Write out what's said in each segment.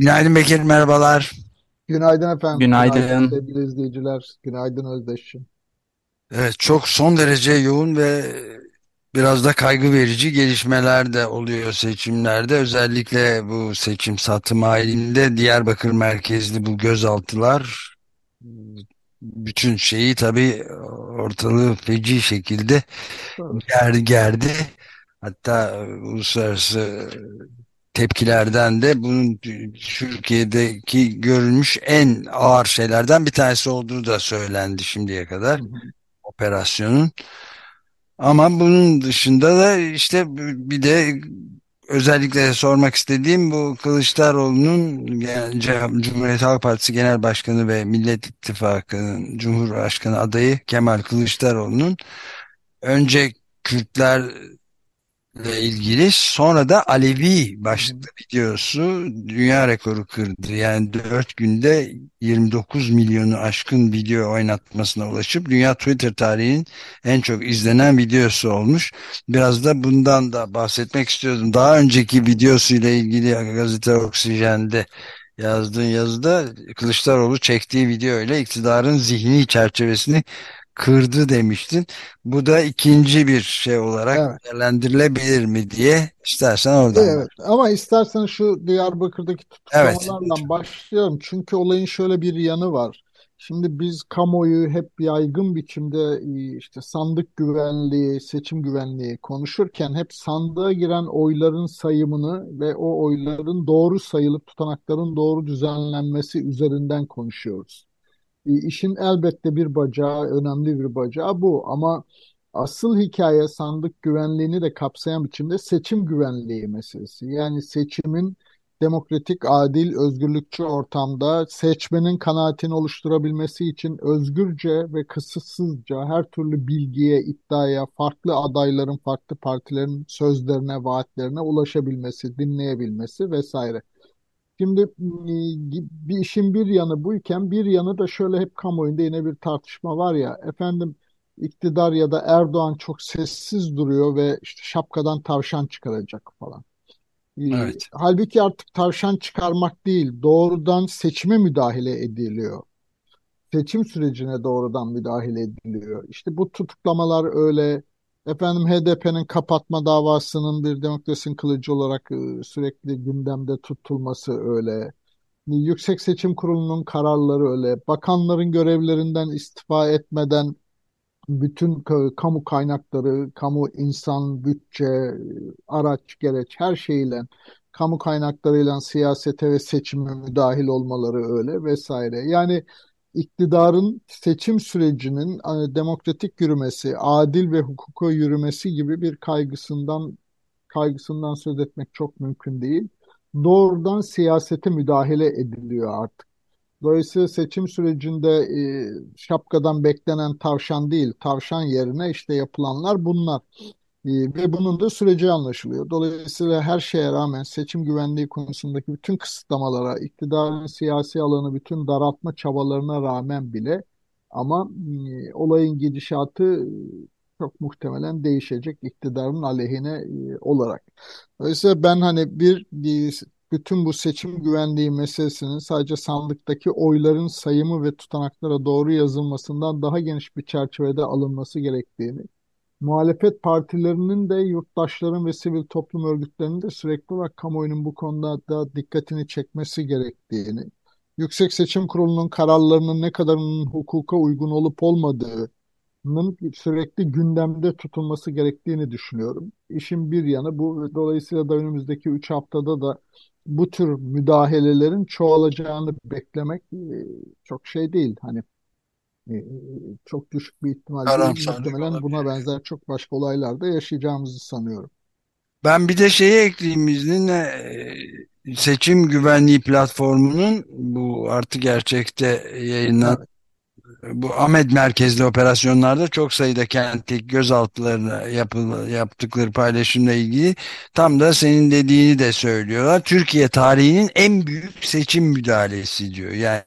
Günaydın Bekir, merhabalar. Günaydın efendim. Günaydın. Günaydın sevgili izleyiciler. Günaydın Özdeş'im. Evet, çok son derece yoğun ve biraz da kaygı verici gelişmeler de oluyor seçimlerde. Özellikle bu seçim satım halinde Diyarbakır merkezli bu gözaltılar bütün şeyi tabii ortalığı feci şekilde Evet. ger gerdi. Hatta uluslararası tepkilerden de bunun Türkiye'deki görülmüş en ağır şeylerden bir tanesi olduğu da söylendi şimdiye kadar operasyonun. Ama bunun dışında da işte bir de özellikle sormak istediğim bu Kılıçdaroğlu'nun yani Cumhuriyet Halk Partisi Genel Başkanı ve Millet İttifakı'nın Cumhurbaşkanı adayı Kemal Kılıçdaroğlu'nun önce Kürtler ile ilgili sonra da Alevi başlıklı videosu dünya rekoru kırdı. Yani 4 günde 29 milyonu aşkın video oynatmasına ulaşıp dünya Twitter tarihinin en çok izlenen videosu olmuş. Biraz da bundan da bahsetmek istiyordum. Daha önceki videosuyla ilgili gazete Oksijen'de yazdığın yazıda Kılıçdaroğlu çektiği video ile iktidarın zihni çerçevesini kırdı demiştin. Bu da ikinci bir şey olarak Evet. değerlendirilebilir mi diye istersen oradan Evet. Ama istersen şu Diyarbakır'daki Evet. tutuklamalarla başlayalım. Çünkü olayın şöyle bir yanı var. Şimdi biz kamuoyu hep yaygın biçimde e, işte sandık güvenliği, seçim güvenliği konuşurken hep sandığa giren oyların sayımını ve o oyların doğru sayılıp tutanakların doğru düzenlenmesi üzerinden konuşuyoruz. E, İşin elbette bir bacağı, önemli bir bacağı bu. Ama asıl hikaye sandık güvenliğini de kapsayan biçimde seçim güvenliği meselesi. Yani seçimin demokratik, adil, özgürlükçü ortamda seçmenin kanaatini oluşturabilmesi için özgürce ve kısıtsızca her türlü bilgiye, iddiaya, farklı adayların, farklı partilerin sözlerine, vaatlerine ulaşabilmesi, dinleyebilmesi vesaire. Şimdi e, bir işin bir yanı buyken bir yanı da şöyle hep kamuoyunda yine bir tartışma var ya efendim iktidar ya da Erdoğan çok sessiz duruyor ve işte şapkadan tavşan çıkaracak falan. Evet. halbuki artık tavşan çıkarmak değil doğrudan seçime müdahale ediliyor. Seçim sürecine doğrudan müdahale ediliyor. İşte bu tutuklamalar öyle. Efendim HDP'nin kapatma davasının bir demokrasinin kılıcı olarak e, sürekli gündemde tutulması öyle. Yüksek Seçim Kurulu'nun kararları öyle. Bakanların görevlerinden istifa etmeden bütün ka- kamu kaynakları, kamu insan, bütçe, araç, gereç her şeyle kamu kaynaklarıyla siyasete ve seçime müdahil olmaları öyle vesaire. Yani iktidarın seçim sürecinin hani, demokratik yürümesi, adil ve hukuka yürümesi gibi bir kaygısından kaygısından söz etmek çok mümkün değil. Doğrudan siyasete müdahale ediliyor artık. Dolayısıyla seçim sürecinde e, şapkadan beklenen tavşan değil, tavşan yerine işte yapılanlar bunlar. E, ve bunun da süreci anlaşılıyor. Dolayısıyla her şeye rağmen seçim güvenliği konusundaki bütün kısıtlamalara, iktidarın siyasi alanı bütün daraltma çabalarına rağmen bile ama e, olayın gidişatı e, çok muhtemelen değişecek iktidarın aleyhine e, olarak. Dolayısıyla ben hani bir e, bütün bu seçim güvenliği meselesinin sadece sandıktaki oyların sayımı ve tutanaklara doğru yazılmasından daha geniş bir çerçevede alınması gerektiğini, muhalefet partilerinin de yurttaşların ve sivil toplum örgütlerinin de sürekli olarak kamuoyunun bu konuda da dikkatini çekmesi gerektiğini, Yüksek Seçim Kurulu'nun kararlarının ne kadarının hukuka uygun olup olmadığı sürekli gündemde tutulması gerektiğini düşünüyorum. İşin bir yanı bu. Dolayısıyla da önümüzdeki 3 haftada da bu tür müdahalelerin çoğalacağını beklemek çok şey değil. Hani çok düşük bir ihtimal değil. Muhtemelen buna benzer çok başka olaylar da yaşayacağımızı sanıyorum. Ben bir de şeyi ekleyeyim izninle e, seçim güvenliği platformunun bu artı gerçekte yayınlanan Evet. bu Ahmet merkezli operasyonlarda çok sayıda kentlik gözaltılarına yapıl, yaptıkları paylaşımla ilgili tam da senin dediğini de söylüyorlar. Türkiye tarihinin en büyük seçim müdahalesi diyor. Yani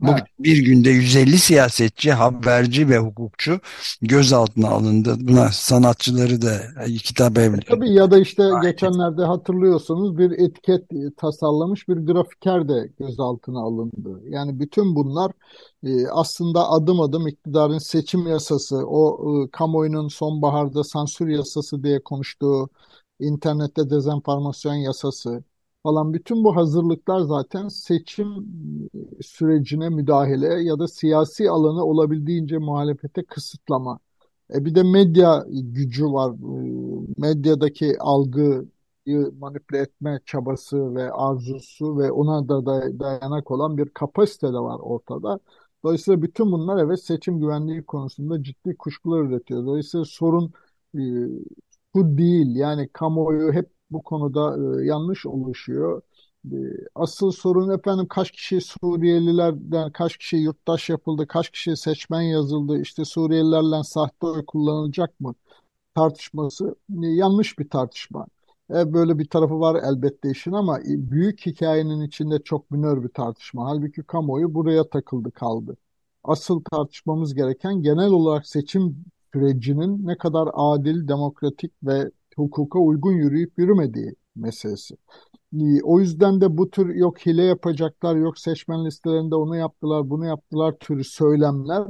bugün Evet. bir günde 150 siyasetçi, haberci ve hukukçu gözaltına alındı. Buna sanatçıları da kitap E evleri tabii ya da işte dahil geçenlerde hatırlıyorsanız bir etiket tasarlamış bir grafiker de gözaltına alındı. Yani bütün bunlar e, aslında adım adım iktidarın seçim yasası, o e, kamuoyunun sonbaharda sansür yasası diye konuştuğu internette dezenformasyon yasası falan bütün bu hazırlıklar zaten seçim e, sürecine müdahale ya da siyasi alanı olabildiğince muhalefete kısıtlama. E bir de medya gücü var. E, Medyadaki algıyı manipüle etme çabası ve arzusu ve ona da day- dayanak olan bir kapasite de var ortada. Dolayısıyla bütün bunlar evet seçim güvenliği konusunda ciddi kuşkular üretiyor. Dolayısıyla sorun e, bu değil. Yani kamuoyu hep bu konuda e, yanlış oluşuyor. E, Asıl sorun efendim kaç kişi Suriyelilerden kaç kişi yurttaş yapıldı, kaç kişi seçmen yazıldı, işte Suriyelilerle sahte oy kullanılacak mı tartışması e, yanlış bir tartışma. E, böyle bir tarafı var elbette işin ama büyük hikayenin içinde çok minör bir tartışma. Halbuki kamuoyu buraya takıldı kaldı. Asıl tartışmamız gereken genel olarak seçim sürecinin ne kadar adil, demokratik ve hukuka uygun yürüyüp yürümediği meselesi. İyi, O yüzden de bu tür yok hile yapacaklar, yok seçmen listelerinde onu yaptılar, bunu yaptılar türü söylemler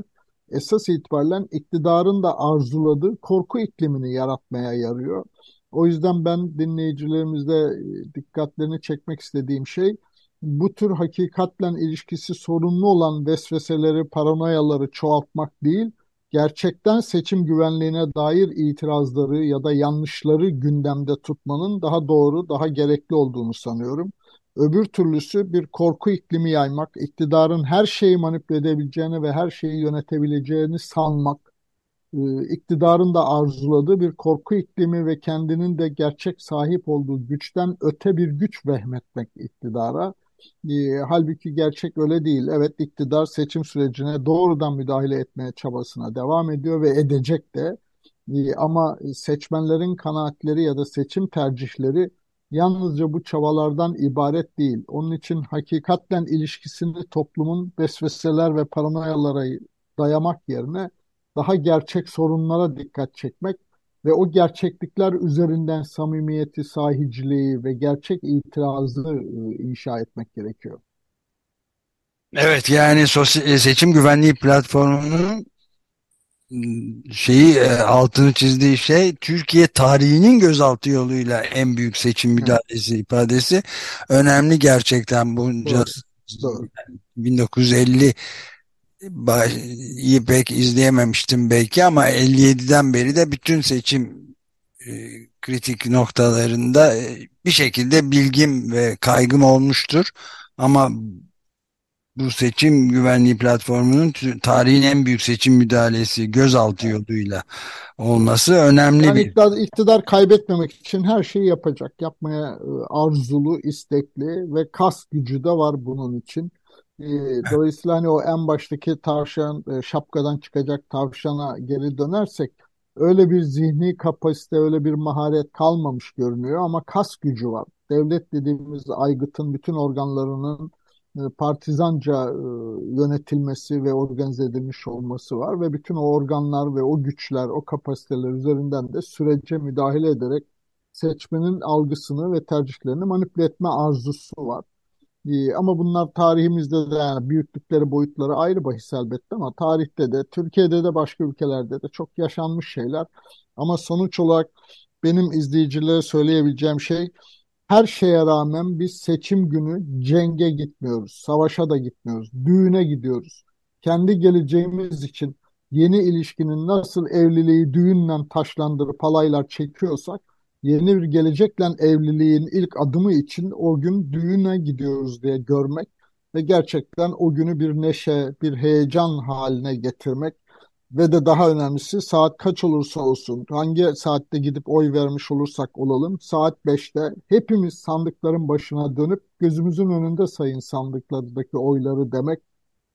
esas itibaren iktidarın da arzuladığı korku iklimini yaratmaya yarıyor. O yüzden ben dinleyicilerimizde e, dikkatlerini çekmek istediğim şey bu tür hakikatle ilişkisi sorunlu olan vesveseleri, paranoyaları çoğaltmak değil, gerçekten seçim güvenliğine dair itirazları ya da yanlışları gündemde tutmanın daha doğru, daha gerekli olduğunu sanıyorum. Öbür türlüsü bir korku iklimi yaymak, iktidarın her şeyi manipüle edebileceğini ve her şeyi yönetebileceğini sanmak, e, iktidarın da arzuladığı bir korku iklimi ve kendinin de gerçek sahip olduğu güçten öte bir güç vehmetmek iktidara. E, halbuki gerçek öyle değil. Evet iktidar seçim sürecine doğrudan müdahale etmeye çabasına devam ediyor ve edecek de. E, ama seçmenlerin kanaatleri ya da seçim tercihleri yalnızca bu çabalardan ibaret değil. Onun için hakikatten ilişkisini toplumun vesveseler ve paranoyalara dayamak yerine daha gerçek sorunlara dikkat çekmek ve o gerçeklikler üzerinden samimiyeti, sahiciliği ve gerçek itirazı e, inşa etmek gerekiyor. Evet yani sosyal, seçim güvenliği platformunun ıı, şeyi e, altını çizdiği şey Türkiye tarihinin gözaltı yoluyla en büyük seçim müdahalesi ifadesi önemli gerçekten bunca doğru, doğru. 1950 iyi pek izleyememiştim belki ama 57'den beri de bütün seçim e, kritik noktalarında e, bir şekilde bilgim ve kaygım olmuştur. Ama bu seçim güvenliği platformunun tarihin en büyük seçim müdahalesi gözaltı yoluyla olması önemli Yani bir. iktidar, iktidar kaybetmemek için her şeyi yapacak. Yapmaya e, arzulu, istekli ve kas gücü de var bunun için. E, Dolayısıyla hani o en baştaki tavşan, e, şapkadan çıkacak tavşana geri dönersek öyle bir zihni kapasite, öyle bir maharet kalmamış görünüyor ama kas gücü var. Devlet dediğimiz aygıtın bütün organlarının e, partizanca e, yönetilmesi ve organize edilmiş olması var ve bütün o organlar ve o güçler, o kapasiteler üzerinden de sürece müdahale ederek seçmenin algısını ve tercihlerini manipüle etme arzusu var. E, Ama bunlar tarihimizde de yani büyüklükleri, boyutları ayrı bahis elbette ama tarihte de, Türkiye'de de başka ülkelerde de çok yaşanmış şeyler. Ama sonuç olarak benim izleyicilere söyleyebileceğim şey her şeye rağmen biz seçim günü cenge gitmiyoruz, savaşa da gitmiyoruz, düğüne gidiyoruz. Kendi geleceğimiz için yeni ilişkinin nasıl evliliği düğünle taşlandırıp halaylar çekiyorsak, yeni bir gelecekle evliliğin ilk adımı için o gün düğüne gidiyoruz diye görmek ve gerçekten o günü bir neşe, bir heyecan haline getirmek ve de daha önemlisi saat kaç olursa olsun, hangi saatte gidip oy vermiş olursak olalım, saat 5'te hepimiz sandıkların başına dönüp gözümüzün önünde sayın sandıklardaki oyları demek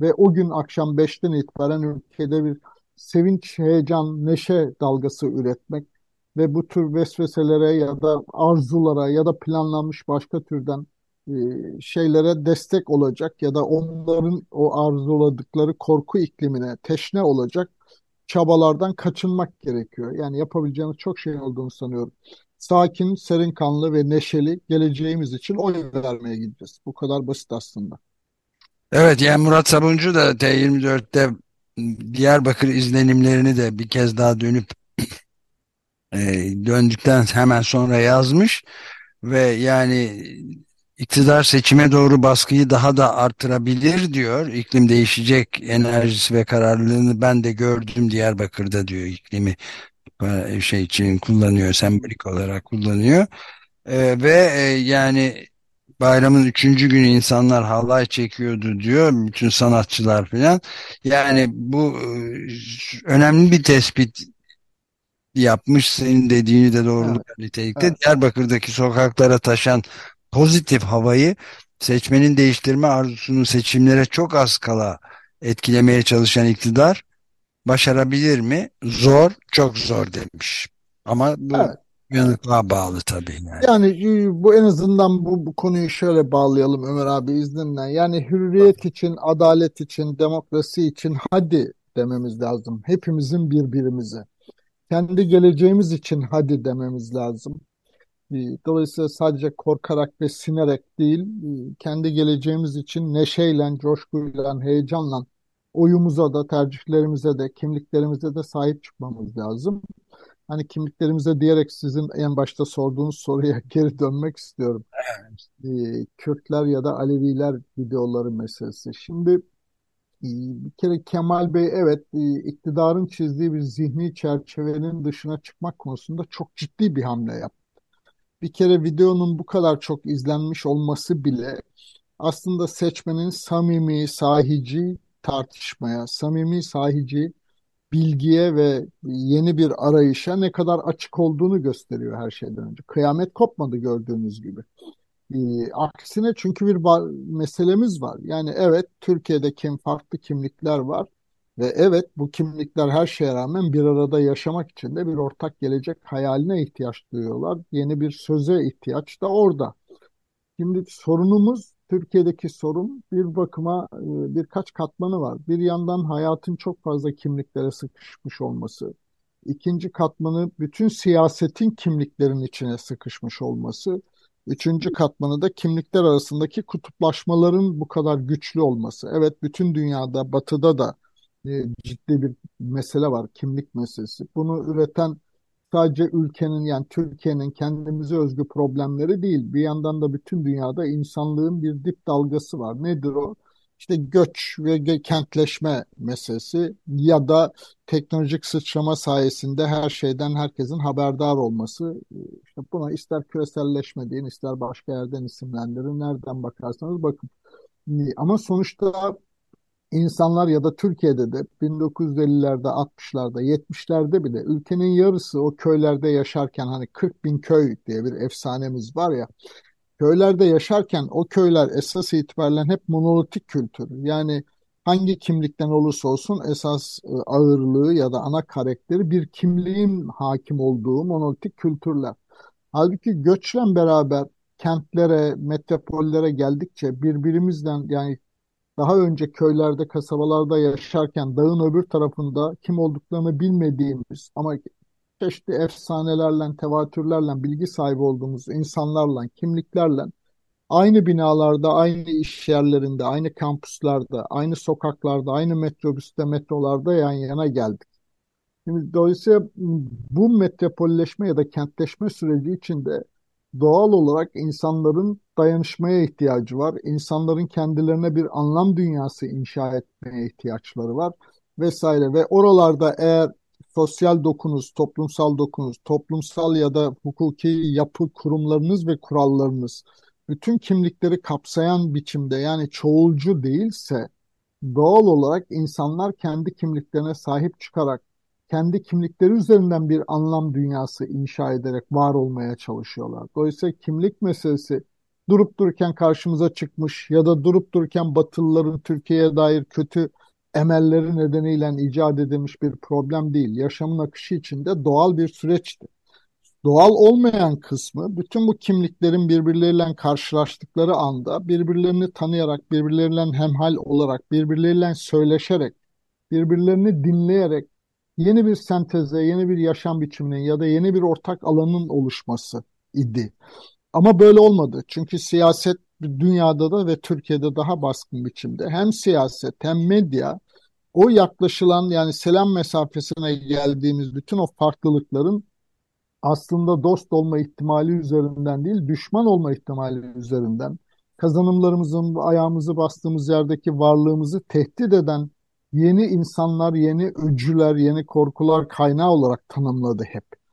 ve o gün akşam 5'ten itibaren ülkede bir sevinç, heyecan, neşe dalgası üretmek ve bu tür vesveselere ya da arzulara ya da planlanmış başka türden e, şeylere destek olacak ya da onların o arzuladıkları korku iklimine teşne olacak çabalardan kaçınmak gerekiyor. Yani yapabileceğimiz çok şey olduğunu sanıyorum. Sakin, serin kanlı ve neşeli geleceğimiz için oy vermeye gideceğiz. Bu kadar basit aslında. Evet yani Murat Sabuncu da T24'te Diyarbakır izlenimlerini de bir kez daha dönüp e, döndükten hemen sonra yazmış ve yani iktidar seçime doğru baskıyı daha da artırabilir diyor. İklim değişecek enerjisi ve kararlılığını ben de gördüm Diyarbakır'da diyor. İklimi şey için kullanıyor sembolik olarak kullanıyor. E, ve e, yani bayramın üçüncü günü insanlar halay çekiyordu diyor bütün sanatçılar falan yani bu e, önemli bir tespit yapmış senin dediğini de doğruluk evet. nitelikte evet. Diyarbakır'daki sokaklara taşan pozitif havayı seçmenin değiştirme arzusunu seçimlere çok az kala etkilemeye çalışan iktidar başarabilir mi? Zor, çok zor demiş. Ama bu evet. yanıklığa bağlı tabii. Yani. yani e, bu en azından bu, bu konuyu şöyle bağlayalım Ömer abi izninle. Yani hürriyet için, adalet için, demokrasi için hadi dememiz lazım. Hepimizin birbirimize. Kendi geleceğimiz için hadi dememiz lazım. E, dolayısıyla sadece korkarak ve sinerek değil, e, kendi geleceğimiz için neşeyle, coşkuyla, heyecanla oyumuza da, tercihlerimize de, kimliklerimize de sahip çıkmamız lazım. Hani kimliklerimize diyerek sizin en başta sorduğunuz soruya geri dönmek istiyorum. Evet. Kürtler ya da Aleviler videoları meselesi. Şimdi bir kere Kemal Bey evet iktidarın çizdiği bir zihni çerçevenin dışına çıkmak konusunda çok ciddi bir hamle yaptı bir kere videonun bu kadar çok izlenmiş olması bile aslında seçmenin samimi, sahici tartışmaya, samimi, sahici bilgiye ve yeni bir arayışa ne kadar açık olduğunu gösteriyor her şeyden önce. Kıyamet kopmadı gördüğünüz gibi. Ee, aksine çünkü bir meselemiz var. Yani evet Türkiye'de kim farklı kimlikler var ve evet bu kimlikler her şeye rağmen bir arada yaşamak için de bir ortak gelecek hayaline ihtiyaç duyuyorlar. Yeni bir söze ihtiyaç da orada. Şimdi sorunumuz Türkiye'deki sorun bir bakıma e, birkaç katmanı var. Bir yandan hayatın çok fazla kimliklere sıkışmış olması. İkinci katmanı bütün siyasetin kimliklerin içine sıkışmış olması. Üçüncü katmanı da kimlikler arasındaki kutuplaşmaların bu kadar güçlü olması. Evet bütün dünyada, batıda da e, ciddi bir mesele var, kimlik meselesi. Bunu üreten sadece ülkenin yani Türkiye'nin kendimize özgü problemleri değil. Bir yandan da bütün dünyada insanlığın bir dip dalgası var. Nedir o? İşte göç ve kentleşme meselesi ya da teknolojik sıçrama sayesinde her şeyden herkesin haberdar olması. İşte buna ister küreselleşme deyin, ister başka yerden isimlendirin. Nereden bakarsanız bakın. Ama sonuçta insanlar ya da Türkiye'de de 1950'lerde, 60'larda, 70'lerde bile ülkenin yarısı o köylerde yaşarken hani 40 bin köy diye bir efsanemiz var ya köylerde yaşarken o köyler esas itibariyle hep monolitik kültür. Yani hangi kimlikten olursa olsun esas e, ağırlığı ya da ana karakteri bir kimliğin hakim olduğu monolitik kültürler. Halbuki göçle beraber kentlere, metropollere geldikçe birbirimizden yani daha önce köylerde, kasabalarda yaşarken dağın öbür tarafında kim olduklarını bilmediğimiz ama çeşitli efsanelerle, tevatürlerle bilgi sahibi olduğumuz insanlarla, kimliklerle aynı binalarda, aynı iş yerlerinde, aynı kampüslerde, aynı sokaklarda, aynı metrobüste, metrolarda yan yana geldik. Şimdi dolayısıyla bu metropolleşme ya da kentleşme süreci içinde doğal olarak insanların dayanışmaya ihtiyacı var. İnsanların kendilerine bir anlam dünyası inşa etmeye ihtiyaçları var vesaire ve oralarda eğer sosyal dokunuz, toplumsal dokunuz, toplumsal ya da hukuki yapı kurumlarınız ve kurallarınız bütün kimlikleri kapsayan biçimde yani çoğulcu değilse doğal olarak insanlar kendi kimliklerine sahip çıkarak kendi kimlikleri üzerinden bir anlam dünyası inşa ederek var olmaya çalışıyorlar. Dolayısıyla kimlik meselesi durup dururken karşımıza çıkmış ya da durup dururken Batılıların Türkiye'ye dair kötü emelleri nedeniyle icat edilmiş bir problem değil. Yaşamın akışı içinde doğal bir süreçti. Doğal olmayan kısmı bütün bu kimliklerin birbirleriyle karşılaştıkları anda birbirlerini tanıyarak, birbirleriyle hemhal olarak, birbirleriyle söyleşerek, birbirlerini dinleyerek yeni bir senteze, yeni bir yaşam biçiminin ya da yeni bir ortak alanın oluşması idi. Ama böyle olmadı. Çünkü siyaset dünyada da ve Türkiye'de daha baskın biçimde hem siyaset hem medya o yaklaşılan yani selam mesafesine geldiğimiz bütün o farklılıkların aslında dost olma ihtimali üzerinden değil, düşman olma ihtimali üzerinden kazanımlarımızın ayağımızı bastığımız yerdeki varlığımızı tehdit eden yeni insanlar, yeni öcüler, yeni korkular kaynağı olarak tanımladı hep.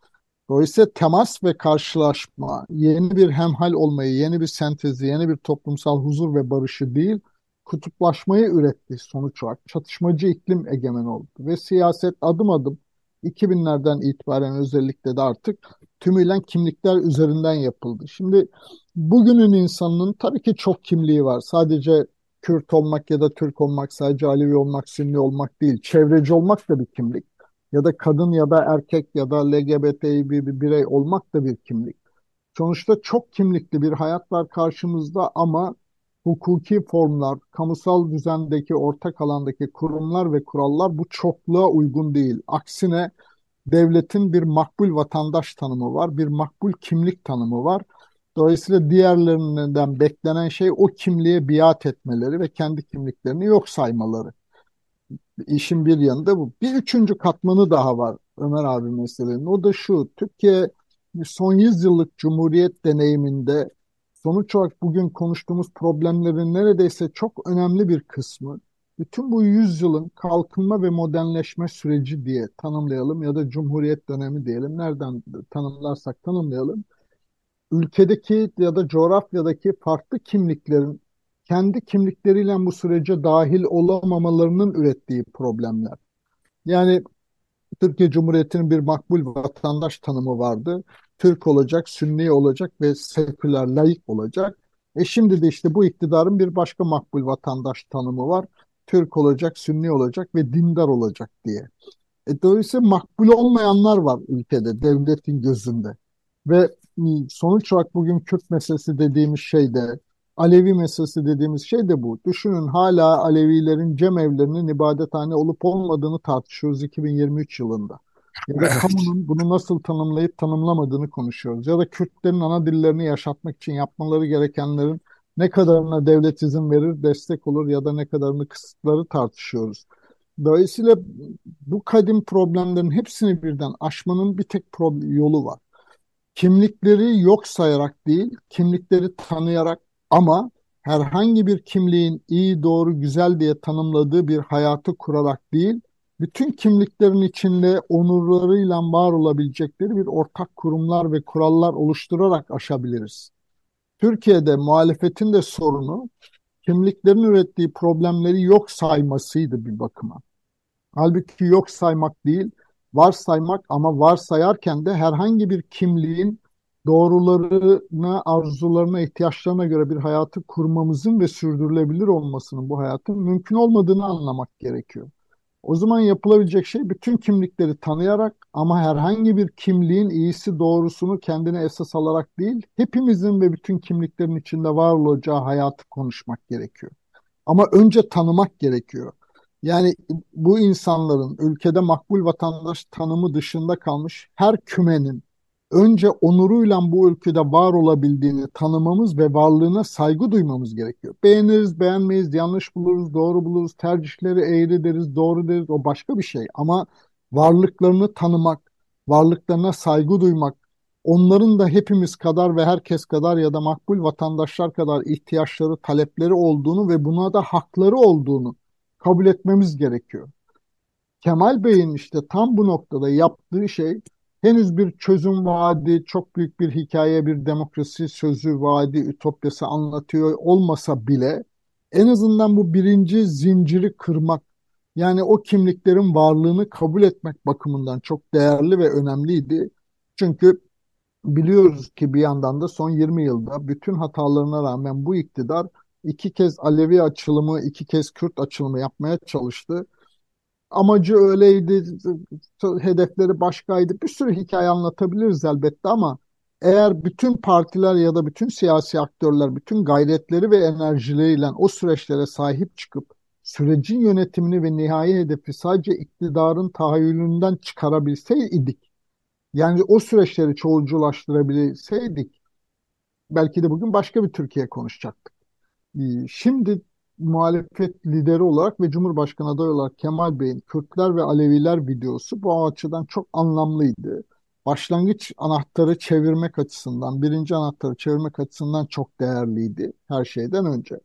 Dolayısıyla temas ve karşılaşma, yeni bir hemhal olmayı, yeni bir sentezi, yeni bir toplumsal huzur ve barışı değil, kutuplaşmayı üretti sonuç olarak. Çatışmacı iklim egemen oldu ve siyaset adım adım 2000'lerden itibaren özellikle de artık tümüyle kimlikler üzerinden yapıldı. Şimdi bugünün insanının tabii ki çok kimliği var. Sadece Kürt olmak ya da Türk olmak, sadece Alevi olmak, Sünni olmak değil. Çevreci olmak da bir kimlik. Ya da kadın ya da erkek ya da LGBT bir, bir birey olmak da bir kimlik. Sonuçta çok kimlikli bir hayat var karşımızda ama hukuki formlar, kamusal düzendeki ortak alandaki kurumlar ve kurallar bu çokluğa uygun değil. Aksine devletin bir makbul vatandaş tanımı var, bir makbul kimlik tanımı var. Dolayısıyla diğerlerinden beklenen şey o kimliğe biat etmeleri ve kendi kimliklerini yok saymaları. İşin bir yanında bu. Bir üçüncü katmanı daha var Ömer abi meselenin. O da şu, Türkiye son yüzyıllık cumhuriyet deneyiminde sonuç olarak bugün konuştuğumuz problemlerin neredeyse çok önemli bir kısmı bütün bu yüzyılın kalkınma ve modernleşme süreci diye tanımlayalım ya da cumhuriyet dönemi diyelim. Nereden tanımlarsak tanımlayalım. Ülkedeki ya da coğrafyadaki farklı kimliklerin kendi kimlikleriyle bu sürece dahil olamamalarının ürettiği problemler. Yani Türkiye Cumhuriyeti'nin bir makbul vatandaş tanımı vardı. Türk olacak, Sünni olacak ve seküler, laik olacak. E şimdi de işte bu iktidarın bir başka makbul vatandaş tanımı var. Türk olacak, Sünni olacak ve dindar olacak diye. E, dolayısıyla makbul olmayanlar var ülkede, devletin gözünde. Ve sonuç olarak bugün Kürt meselesi dediğimiz şey de, Alevi meselesi dediğimiz şey de bu. Düşünün hala Alevilerin cemevlerinin ibadethane olup olmadığını tartışıyoruz 2023 yılında. Ya da kamunun bunu nasıl tanımlayıp tanımlamadığını konuşuyoruz. Ya da Kürtlerin ana dillerini yaşatmak için yapmaları gerekenlerin ne kadarına devlet izin verir, destek olur ya da ne kadarını kısıtları tartışıyoruz. Dolayısıyla bu kadim problemlerin hepsini birden aşmanın bir tek yolu var. Kimlikleri yok sayarak değil, kimlikleri tanıyarak ama herhangi bir kimliğin iyi, doğru, güzel diye tanımladığı bir hayatı kurarak değil, bütün kimliklerin içinde onurlarıyla var olabilecekleri bir ortak kurumlar ve kurallar oluşturarak aşabiliriz. Türkiye'de muhalefetin de sorunu kimliklerin ürettiği problemleri yok saymasıydı bir bakıma. Halbuki yok saymak değil, varsaymak ama varsayarken de herhangi bir kimliğin doğrularına, arzularına, ihtiyaçlarına göre bir hayatı kurmamızın ve sürdürülebilir olmasının bu hayatın mümkün olmadığını anlamak gerekiyor. O zaman yapılabilecek şey bütün kimlikleri tanıyarak ama herhangi bir kimliğin iyisi doğrusunu kendine esas alarak değil, hepimizin ve bütün kimliklerin içinde var olacağı hayatı konuşmak gerekiyor. Ama önce tanımak gerekiyor. Yani bu insanların ülkede makbul vatandaş tanımı dışında kalmış her kümenin önce onuruyla bu ülkede var olabildiğini tanımamız ve varlığına saygı duymamız gerekiyor. Beğeniriz, beğenmeyiz, yanlış buluruz, doğru buluruz, tercihleri eğri deriz, doğru deriz o başka bir şey. Ama varlıklarını tanımak, varlıklarına saygı duymak, onların da hepimiz kadar ve herkes kadar ya da makbul vatandaşlar kadar ihtiyaçları, talepleri olduğunu ve buna da hakları olduğunu kabul etmemiz gerekiyor. Kemal Bey'in işte tam bu noktada yaptığı şey henüz bir çözüm vaadi, çok büyük bir hikaye, bir demokrasi sözü, vaadi, ütopyası anlatıyor olmasa bile en azından bu birinci zinciri kırmak, yani o kimliklerin varlığını kabul etmek bakımından çok değerli ve önemliydi. Çünkü biliyoruz ki bir yandan da son 20 yılda bütün hatalarına rağmen bu iktidar iki kez Alevi açılımı, iki kez Kürt açılımı yapmaya çalıştı amacı öyleydi, hedefleri başkaydı. Bir sürü hikaye anlatabiliriz elbette ama eğer bütün partiler ya da bütün siyasi aktörler bütün gayretleri ve enerjileriyle o süreçlere sahip çıkıp sürecin yönetimini ve nihai hedefi sadece iktidarın tahayyülünden çıkarabilseydik, yani o süreçleri çoğulculaştırabilseydik, belki de bugün başka bir Türkiye konuşacaktık. Ee, şimdi muhalefet lideri olarak ve Cumhurbaşkanı adayı olarak Kemal Bey'in Kürtler ve Aleviler videosu bu açıdan çok anlamlıydı. Başlangıç anahtarı çevirmek açısından, birinci anahtarı çevirmek açısından çok değerliydi her şeyden önce.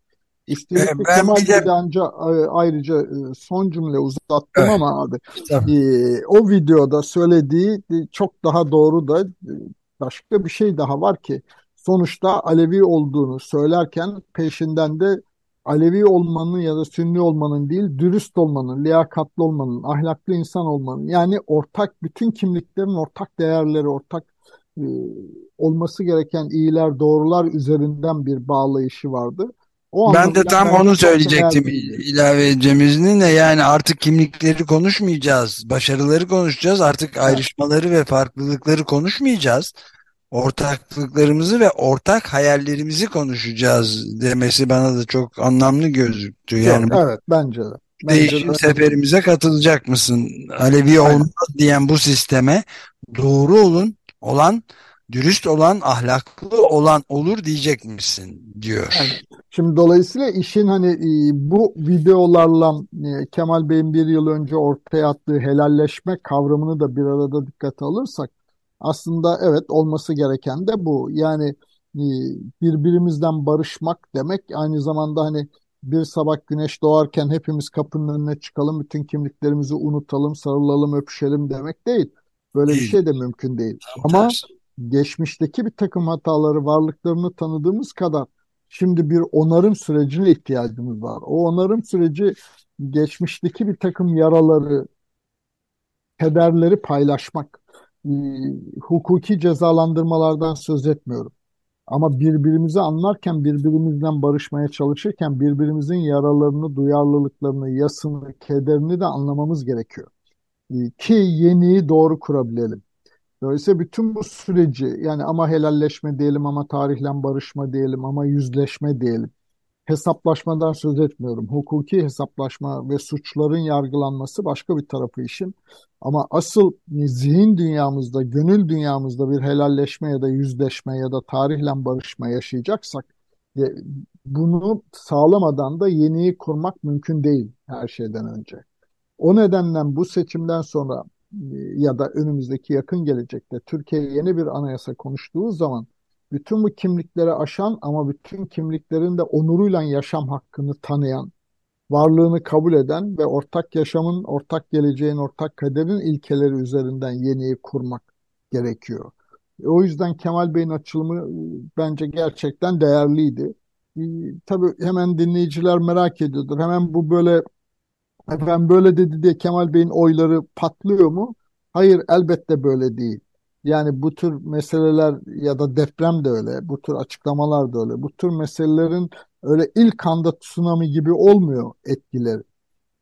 Üstelik ee, Kemal de... Bey'de e, ayrıca e, son cümle uzattım evet. ama abi e, o videoda söylediği e, çok daha doğru da başka bir şey daha var ki sonuçta Alevi olduğunu söylerken peşinden de Alevi olmanın ya da Sünni olmanın değil, dürüst olmanın, liyakatlı olmanın, ahlaklı insan olmanın yani ortak bütün kimliklerin ortak değerleri, ortak e, olması gereken iyiler, doğrular üzerinden bir bağlayışı vardı. O ben de tam onu söyleyecektim ilave edeceğimizin ne yani artık kimlikleri konuşmayacağız, başarıları konuşacağız, artık ayrışmaları ve farklılıkları konuşmayacağız ortaklıklarımızı ve ortak hayallerimizi konuşacağız demesi bana da çok anlamlı gözüktü. Yani Yok, evet bence de. Bence değişim de. seferimize katılacak mısın? Alevi olmaz diyen bu sisteme doğru olun, olan, dürüst olan, ahlaklı olan olur diyecek misin diyor. Yani, şimdi dolayısıyla işin hani e, bu videolarla e, Kemal Bey'in bir yıl önce ortaya attığı helalleşme kavramını da bir arada dikkate alırsak aslında evet olması gereken de bu. Yani e, birbirimizden barışmak demek aynı zamanda hani bir sabah güneş doğarken hepimiz kapının önüne çıkalım, bütün kimliklerimizi unutalım, sarılalım, öpüşelim demek değil. Böyle bir şey de mümkün değil. Ama geçmişteki bir takım hataları, varlıklarını tanıdığımız kadar şimdi bir onarım sürecine ihtiyacımız var. O onarım süreci geçmişteki bir takım yaraları, kederleri paylaşmak e, hukuki cezalandırmalardan söz etmiyorum. Ama birbirimizi anlarken, birbirimizden barışmaya çalışırken birbirimizin yaralarını, duyarlılıklarını, yasını, kederini de anlamamız gerekiyor. E, ki yeniyi doğru kurabilelim. Dolayısıyla bütün bu süreci yani ama helalleşme diyelim ama tarihle barışma diyelim ama yüzleşme diyelim hesaplaşmadan söz etmiyorum. Hukuki hesaplaşma ve suçların yargılanması başka bir tarafı işin. Ama asıl zihin dünyamızda, gönül dünyamızda bir helalleşme ya da yüzleşme ya da tarihle barışma yaşayacaksak bunu sağlamadan da yeniyi kurmak mümkün değil her şeyden önce. O nedenle bu seçimden sonra e, ya da önümüzdeki yakın gelecekte Türkiye yeni bir anayasa konuştuğu zaman bütün bu kimlikleri aşan ama bütün kimliklerin de onuruyla yaşam hakkını tanıyan, varlığını kabul eden ve ortak yaşamın, ortak geleceğin, ortak kaderin ilkeleri üzerinden yeniyi kurmak gerekiyor. O yüzden Kemal Bey'in açılımı e, bence gerçekten değerliydi. E, tabii hemen dinleyiciler merak ediyordur. Hemen bu böyle efendim böyle dedi diye Kemal Bey'in oyları patlıyor mu? Hayır elbette böyle değil. Yani bu tür meseleler ya da deprem de öyle, bu tür açıklamalar da öyle. Bu tür meselelerin öyle ilk anda tsunami gibi olmuyor etkileri.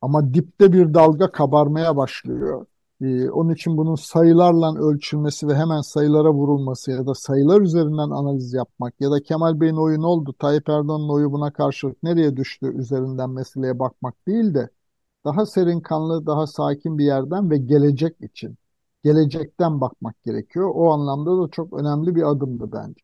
Ama dipte bir dalga kabarmaya başlıyor. Ee, onun için bunun sayılarla ölçülmesi ve hemen sayılara vurulması ya da sayılar üzerinden analiz yapmak ya da Kemal Bey'in oyu ne oldu, Tayyip Erdoğan'ın oyu buna karşılık nereye düştü üzerinden meseleye bakmak değil de daha serin kanlı, daha sakin bir yerden ve gelecek için gelecekten bakmak gerekiyor. O anlamda da çok önemli bir adımdı bence.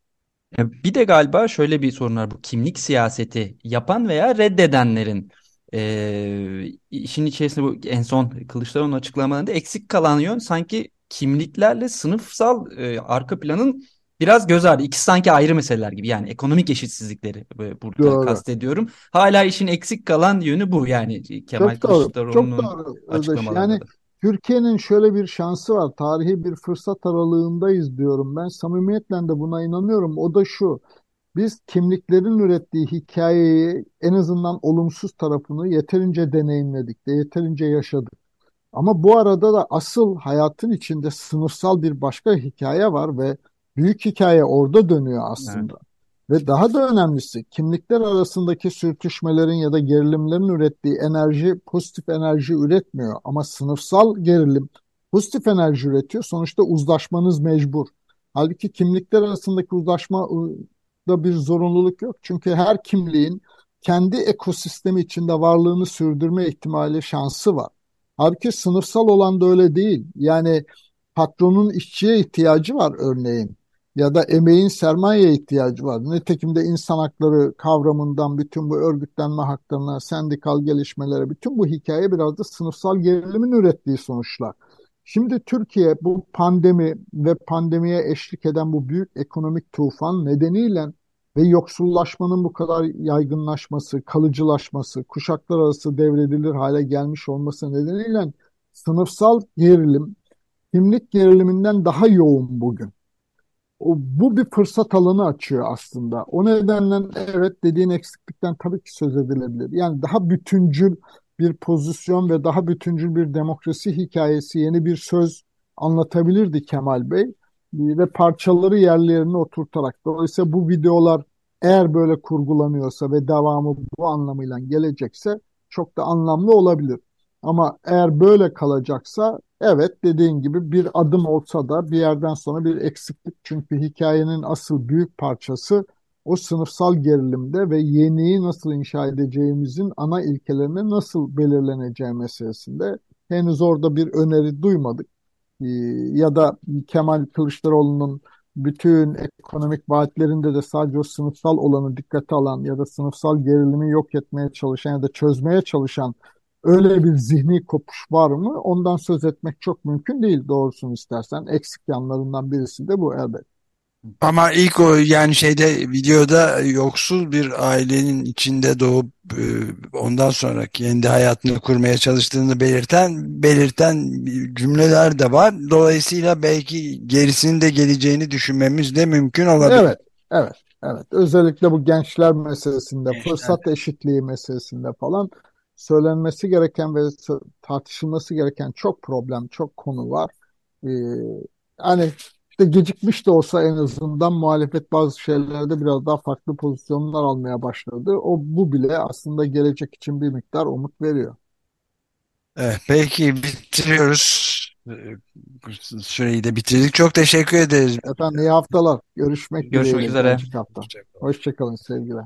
Bir de galiba şöyle bir sorun var bu kimlik siyaseti yapan veya reddedenlerin e, işin içerisinde bu en son Kılıçdaroğlu'nun açıklamalarında eksik kalan yön sanki kimliklerle sınıfsal e, arka planın biraz göz ardı. İkisi sanki ayrı meseleler gibi. Yani ekonomik eşitsizlikleri burada doğru. kastediyorum. Hala işin eksik kalan yönü bu yani Kemal Kılıçdaroğlu'nun açıklamalarında. Yani Türkiye'nin şöyle bir şansı var. Tarihi bir fırsat aralığındayız diyorum. Ben samimiyetle de buna inanıyorum. O da şu. Biz kimliklerin ürettiği hikayeyi en azından olumsuz tarafını yeterince deneyimledik de yeterince yaşadık. Ama bu arada da asıl hayatın içinde sınıfsal bir başka hikaye var ve büyük hikaye orada dönüyor Evet. Ve daha da önemlisi kimlikler arasındaki sürtüşmelerin ya da gerilimlerin ürettiği enerji pozitif enerji üretmiyor. Ama sınıfsal gerilim pozitif enerji üretiyor. Sonuçta uzlaşmanız mecbur. Halbuki kimlikler arasındaki uzlaşmada bir zorunluluk yok. Çünkü her kimliğin kendi ekosistemi içinde varlığını sürdürme ihtimali, şansı var. Halbuki sınıfsal olan da öyle değil. Yani patronun işçiye ihtiyacı var örneğin ya da emeğin sermayeye ihtiyacı var. Nitekim de insan hakları kavramından bütün bu örgütlenme haklarına, sendikal gelişmelere, bütün bu hikaye biraz da sınıfsal gerilimin ürettiği sonuçlar. Şimdi Türkiye bu pandemi ve pandemiye eşlik eden bu büyük ekonomik tufan nedeniyle ve yoksullaşmanın bu kadar yaygınlaşması, kalıcılaşması, kuşaklar arası devredilir hale gelmiş olması nedeniyle sınıfsal gerilim, kimlik geriliminden daha yoğun bugün. Bu bir fırsat alanı açıyor aslında. O nedenle evet dediğin eksiklikten tabii ki söz edilebilir. Yani daha bütüncül bir pozisyon ve daha bütüncül bir demokrasi hikayesi, yeni bir söz anlatabilirdi Kemal Bey ve parçaları yerlerine oturtarak. Dolayısıyla bu videolar eğer böyle kurgulanıyorsa ve devamı bu anlamıyla gelecekse çok da anlamlı olabilir. Ama eğer böyle kalacaksa evet dediğin gibi bir adım olsa da bir yerden sonra bir eksiklik. Çünkü hikayenin asıl büyük parçası o sınıfsal gerilimde ve yeniyi nasıl inşa edeceğimizin ana ilkelerine nasıl belirleneceği meselesinde. Henüz orada bir öneri duymadık. Ee, ya da Kemal Kılıçdaroğlu'nun bütün ekonomik vaatlerinde de sadece o sınıfsal olanı dikkate alan ya da sınıfsal gerilimi yok etmeye çalışan ya da çözmeye çalışan öyle bir zihni kopuş var mı? Ondan söz etmek çok mümkün değil doğrusunu istersen. Eksik yanlarından birisi de bu elbet. Ama ilk o yani şeyde videoda yoksul bir ailenin içinde doğup e, ondan sonra kendi hayatını kurmaya çalıştığını belirten belirten cümleler de var. Dolayısıyla belki gerisinin de geleceğini düşünmemiz de mümkün olabilir. Evet, evet, evet. Özellikle bu gençler meselesinde, Gençler. fırsat eşitliği meselesinde falan söylenmesi gereken ve tartışılması gereken çok problem, çok konu var. Ee, hani işte gecikmiş de olsa en azından muhalefet bazı şeylerde biraz daha farklı pozisyonlar almaya başladı. O bu bile aslında gelecek için bir miktar umut veriyor. Evet, peki bitiriyoruz. E, Süreyi de bitirdik. Çok teşekkür ederiz. Efendim iyi haftalar. Görüşmek Görüşmek dileğiyle üzere. hafta. Hoşçakalın sevgiler.